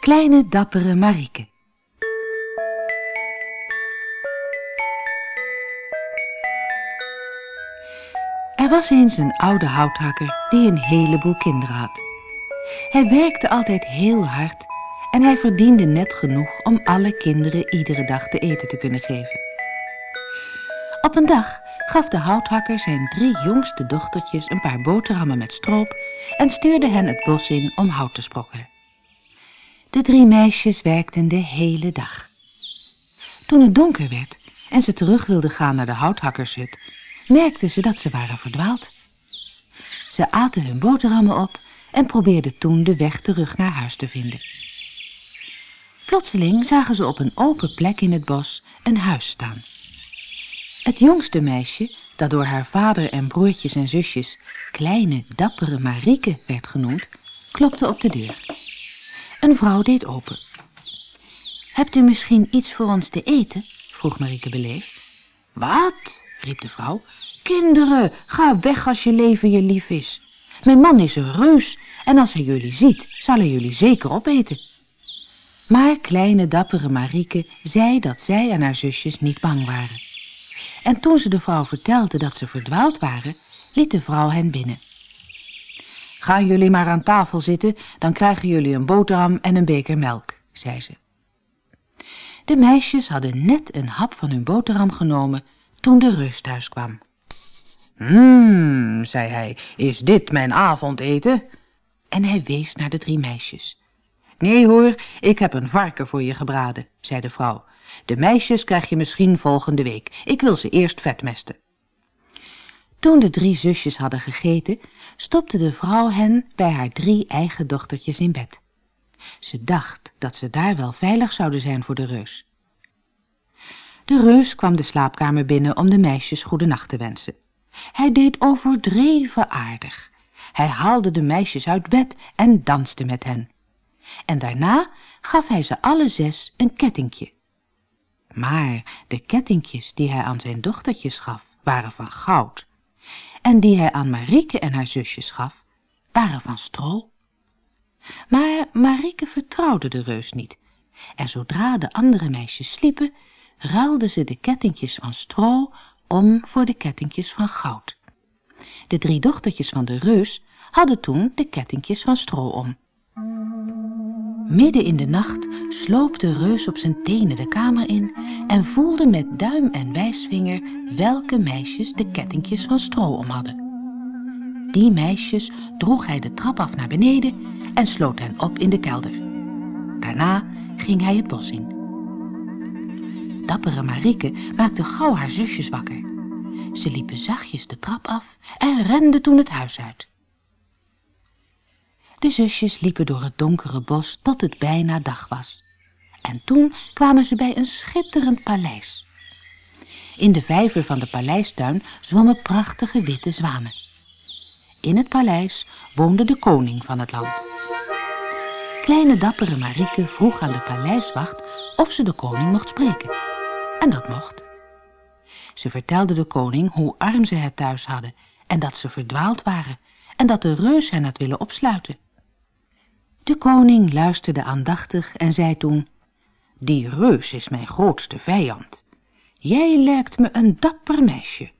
Kleine dappere Marieke. Er was eens een oude houthakker die een heleboel kinderen had. Hij werkte altijd heel hard en hij verdiende net genoeg om alle kinderen iedere dag te eten te kunnen geven. Op een dag gaf de houthakker zijn drie jongste dochtertjes een paar boterhammen met stroop en stuurde hen het bos in om hout te sprokkelen. De drie meisjes werkten de hele dag. Toen het donker werd en ze terug wilden gaan naar de houthakkershut, merkten ze dat ze waren verdwaald. Ze aten hun boterhammen op en probeerden toen de weg terug naar huis te vinden. Plotseling zagen ze op een open plek in het bos een huis staan. Het jongste meisje, dat door haar vader en broertjes en zusjes kleine, dappere Marieke werd genoemd, klopte op de deur. Een vrouw deed open. Hebt u misschien iets voor ons te eten? vroeg Marieke beleefd. Wat? riep de vrouw. Kinderen, ga weg als je leven je lief is. Mijn man is een reus en als hij jullie ziet, zal hij jullie zeker opeten. Maar kleine dappere Marieke zei dat zij en haar zusjes niet bang waren. En toen ze de vrouw vertelde dat ze verdwaald waren, liet de vrouw hen binnen. Gaan jullie maar aan tafel zitten, dan krijgen jullie een boterham en een beker melk, zei ze. De meisjes hadden net een hap van hun boterham genomen toen de reus thuis kwam. Hmm, zei hij, is dit mijn avondeten? En hij wees naar de drie meisjes. Nee hoor, ik heb een varken voor je gebraden, zei de vrouw. De meisjes krijg je misschien volgende week. Ik wil ze eerst vetmesten. Toen de drie zusjes hadden gegeten, stopte de vrouw hen bij haar drie eigen dochtertjes in bed. Ze dacht dat ze daar wel veilig zouden zijn voor de reus. De reus kwam de slaapkamer binnen om de meisjes goedenacht te wensen. Hij deed overdreven aardig. Hij haalde de meisjes uit bed en danste met hen. En daarna gaf hij ze alle zes een kettingje. Maar de kettingjes die hij aan zijn dochtertjes gaf, waren van goud. En die hij aan Marieke en haar zusjes gaf, waren van stro. Maar Marieke vertrouwde de reus niet. En zodra de andere meisjes sliepen, ruilde ze de kettingjes van stro om voor de kettingjes van goud. De drie dochtertjes van de reus hadden toen de kettingjes van stro om. Midden in de nacht sloop de reus op zijn tenen de kamer in en voelde met duim en wijsvinger welke meisjes de kettingjes van stro om hadden. Die meisjes droeg hij de trap af naar beneden en sloot hen op in de kelder. Daarna ging hij het bos in. Dappere Marieke maakte gauw haar zusjes wakker. Ze liepen zachtjes de trap af en renden toen het huis uit. De zusjes liepen door het donkere bos tot het bijna dag was. En toen kwamen ze bij een schitterend paleis. In de vijver van de paleistuin zwommen prachtige witte zwanen. In het paleis woonde de koning van het land. Kleine dappere Marieke vroeg aan de paleiswacht of ze de koning mocht spreken. En dat mocht. Ze vertelde de koning hoe arm ze het thuis hadden en dat ze verdwaald waren en dat de reus hen had willen opsluiten. De koning luisterde aandachtig en zei toen, die reus is mijn grootste vijand. Jij lijkt me een dapper meisje.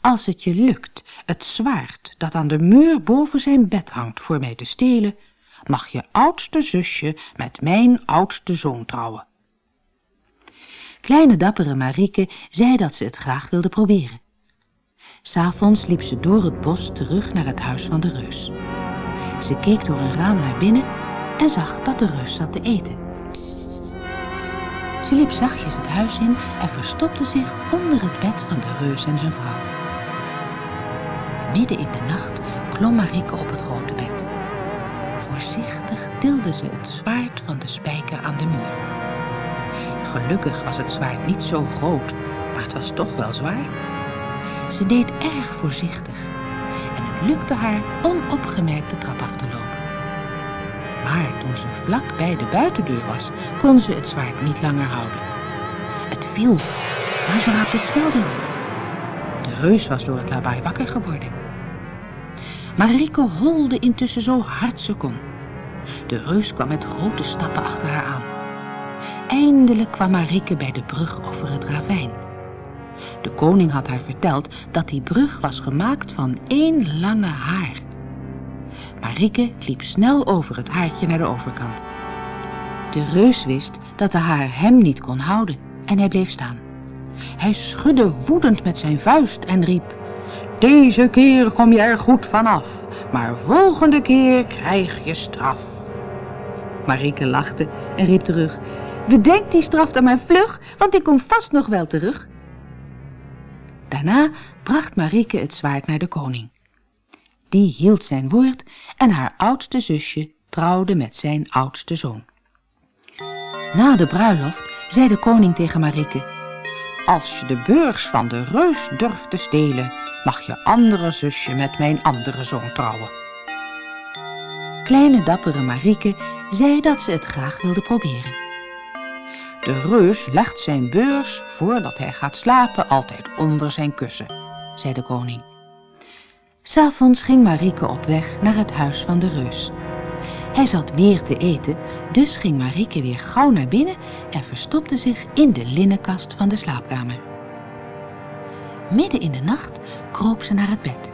Als het je lukt het zwaard dat aan de muur boven zijn bed hangt voor mij te stelen, mag je oudste zusje met mijn oudste zoon trouwen. Kleine dappere Marieke zei dat ze het graag wilde proberen. S'avonds liep ze door het bos terug naar het huis van de reus. Ze keek door een raam naar binnen en zag dat de reus zat te eten. Ze liep zachtjes het huis in en verstopte zich onder het bed van de reus en zijn vrouw. Midden in de nacht klom Marieke op het grote bed. Voorzichtig tilde ze het zwaard van de spijker aan de muur. Gelukkig was het zwaard niet zo groot, maar het was toch wel zwaar. Ze deed erg voorzichtig en lukte haar onopgemerkt de trap af te lopen. Maar toen ze vlak bij de buitendeur was, kon ze het zwaard niet langer houden. Het viel, maar ze raapte het snel weer. De reus was door het lawaai wakker geworden. Marieke holde intussen zo hard ze kon. De reus kwam met grote stappen achter haar aan. Eindelijk kwam Marieke bij de brug over het ravijn. De koning had haar verteld dat die brug was gemaakt van één lange haar. Marieke liep snel over het haartje naar de overkant. De reus wist dat de haar hem niet kon houden en hij bleef staan. Hij schudde woedend met zijn vuist en riep... Deze keer kom je er goed vanaf, maar volgende keer krijg je straf. Marieke lachte en riep terug... Bedenk die straf dan maar vlug, want ik kom vast nog wel terug. Daarna bracht Marieke het zwaard naar de koning. Die hield zijn woord en haar oudste zusje trouwde met zijn oudste zoon. Na de bruiloft zei de koning tegen Marieke... Als je de beurs van de reus durft te stelen... mag je andere zusje met mijn andere zoon trouwen. Kleine dappere Marieke zei dat ze het graag wilde proberen. De reus legt zijn beurs voordat hij gaat slapen altijd onder zijn kussen, zei de koning. S'avonds ging Marieke op weg naar het huis van de reus. Hij zat weer te eten, dus ging Marieke weer gauw naar binnen en verstopte zich in de linnenkast van de slaapkamer. Midden in de nacht kroop ze naar het bed.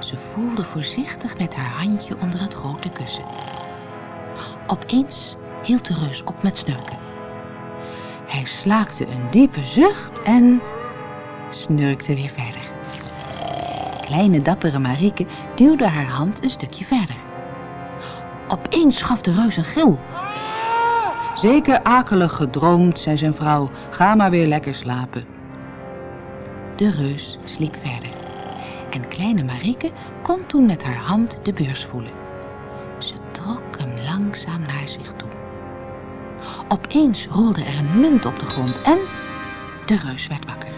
Ze voelde voorzichtig met haar handje onder het grote kussen. Opeens hield de reus op met snurken. Hij slaakte een diepe zucht en snurkte weer verder. Kleine dappere Marieke duwde haar hand een stukje verder. Opeens gaf de reus een gil. Zeker akelig gedroomd, zei zijn vrouw. Ga maar weer lekker slapen. De reus sliep verder. En kleine Marieke kon toen met haar hand de beurs voelen. Ze trok hem langzaam naar zich toe. Opeens rolde er een munt op de grond en de reus werd wakker.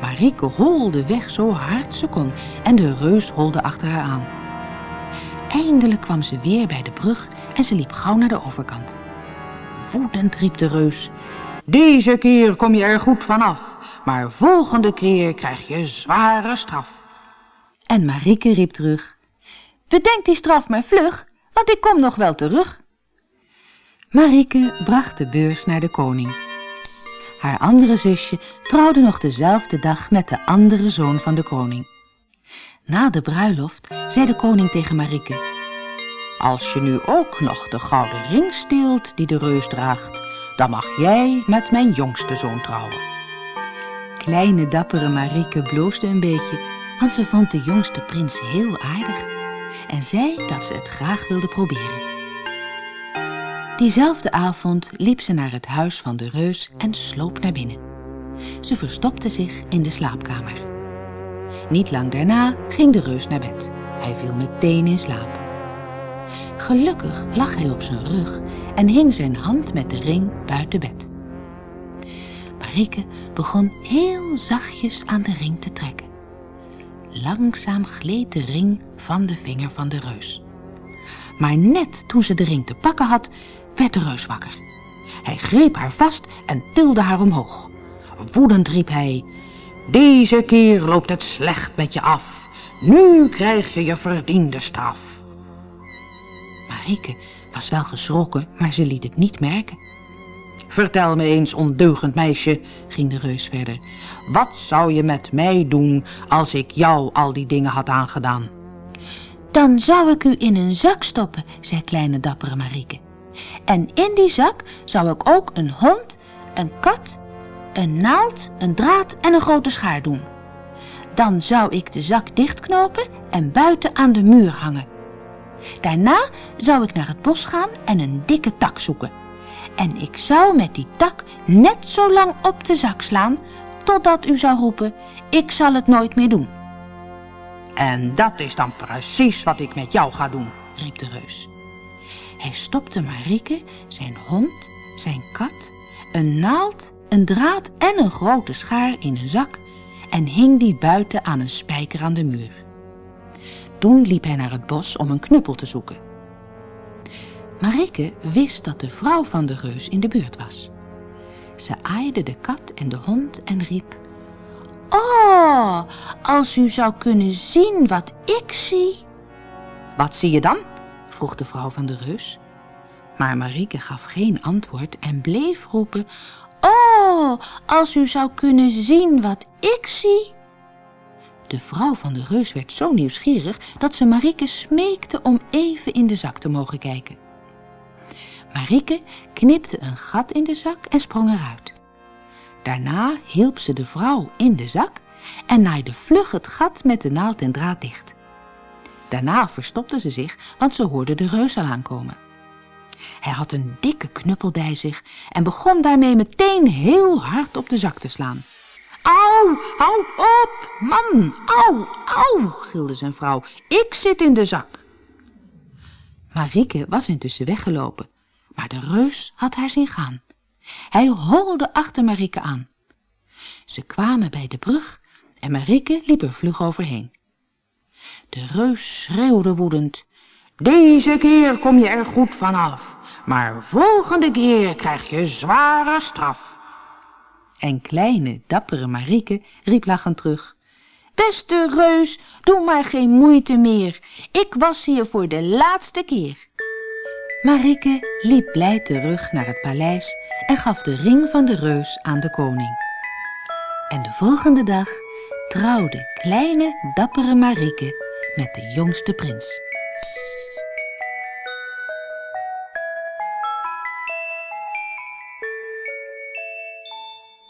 Marieke holde weg zo hard ze kon en de reus holde achter haar aan. Eindelijk kwam ze weer bij de brug en ze liep gauw naar de overkant. Woedend riep de reus, deze keer kom je er goed vanaf, maar volgende keer krijg je zware straf. En Marieke riep terug, bedenk die straf maar vlug, want ik kom nog wel terug. Marieke bracht de beurs naar de koning. Haar andere zusje trouwde nog dezelfde dag met de andere zoon van de koning. Na de bruiloft zei de koning tegen Marieke... Als je nu ook nog de gouden ring steelt die de reus draagt... dan mag jij met mijn jongste zoon trouwen. Kleine dappere Marieke bloosde een beetje... want ze vond de jongste prins heel aardig... en zei dat ze het graag wilde proberen. Diezelfde avond liep ze naar het huis van de reus en sloop naar binnen. Ze verstopte zich in de slaapkamer. Niet lang daarna ging de reus naar bed. Hij viel meteen in slaap. Gelukkig lag hij op zijn rug en hing zijn hand met de ring buiten bed. Marieke begon heel zachtjes aan de ring te trekken. Langzaam gleed de ring van de vinger van de reus. Maar net toen ze de ring te pakken had, werd de reus wakker. Hij greep haar vast en tilde haar omhoog. Woedend riep hij, deze keer loopt het slecht met je af. Nu krijg je je verdiende straf. Marieke was wel geschrokken, maar ze liet het niet merken. Vertel me eens, ondeugend meisje, ging de reus verder. Wat zou je met mij doen als ik jou al die dingen had aangedaan? Dan zou ik u in een zak stoppen, zei kleine dappere Marieke. En in die zak zou ik ook een hond, een kat, een naald, een draad en een grote schaar doen. Dan zou ik de zak dichtknopen en buiten aan de muur hangen. Daarna zou ik naar het bos gaan en een dikke tak zoeken. En ik zou met die tak net zo lang op de zak slaan, totdat u zou roepen, ik zal het nooit meer doen. En dat is dan precies wat ik met jou ga doen, riep de reus. Hij stopte Marieke, zijn hond, zijn kat, een naald, een draad en een grote schaar in een zak en hing die buiten aan een spijker aan de muur. Toen liep hij naar het bos om een knuppel te zoeken. Marieke wist dat de vrouw van de reus in de buurt was. Ze aaide de kat en de hond en riep... Oh, als u zou kunnen zien wat ik zie. Wat zie je dan? Vroeg de vrouw van de reus. Maar Marieke gaf geen antwoord en bleef roepen, Oh, als u zou kunnen zien wat ik zie. De vrouw van de reus werd zo nieuwsgierig dat ze Marieke smeekte om even in de zak te mogen kijken. Marieke knipte een gat in de zak en sprong eruit. Daarna hielp ze de vrouw in de zak en naaide vlug het gat met de naald en draad dicht. Daarna verstopte ze zich, want ze hoorde de reus al aankomen. Hij had een dikke knuppel bij zich en begon daarmee meteen heel hard op de zak te slaan. Au, hou op, man, au, au, gilde zijn vrouw. Ik zit in de zak. Marieke was intussen weggelopen, maar de reus had haar zien gaan. Hij holde achter Marieke aan. Ze kwamen bij de brug en Marieke liep er vlug overheen. De reus schreeuwde woedend. Deze keer kom je er goed vanaf, maar volgende keer krijg je zware straf. En kleine, dappere Marieke riep lachend terug. Beste reus, doe maar geen moeite meer. Ik was hier voor de laatste keer. Marieke liep blij terug naar het paleis en gaf de ring van de reus aan de koning. En de volgende dag trouwde kleine, dappere Marieke met de jongste prins.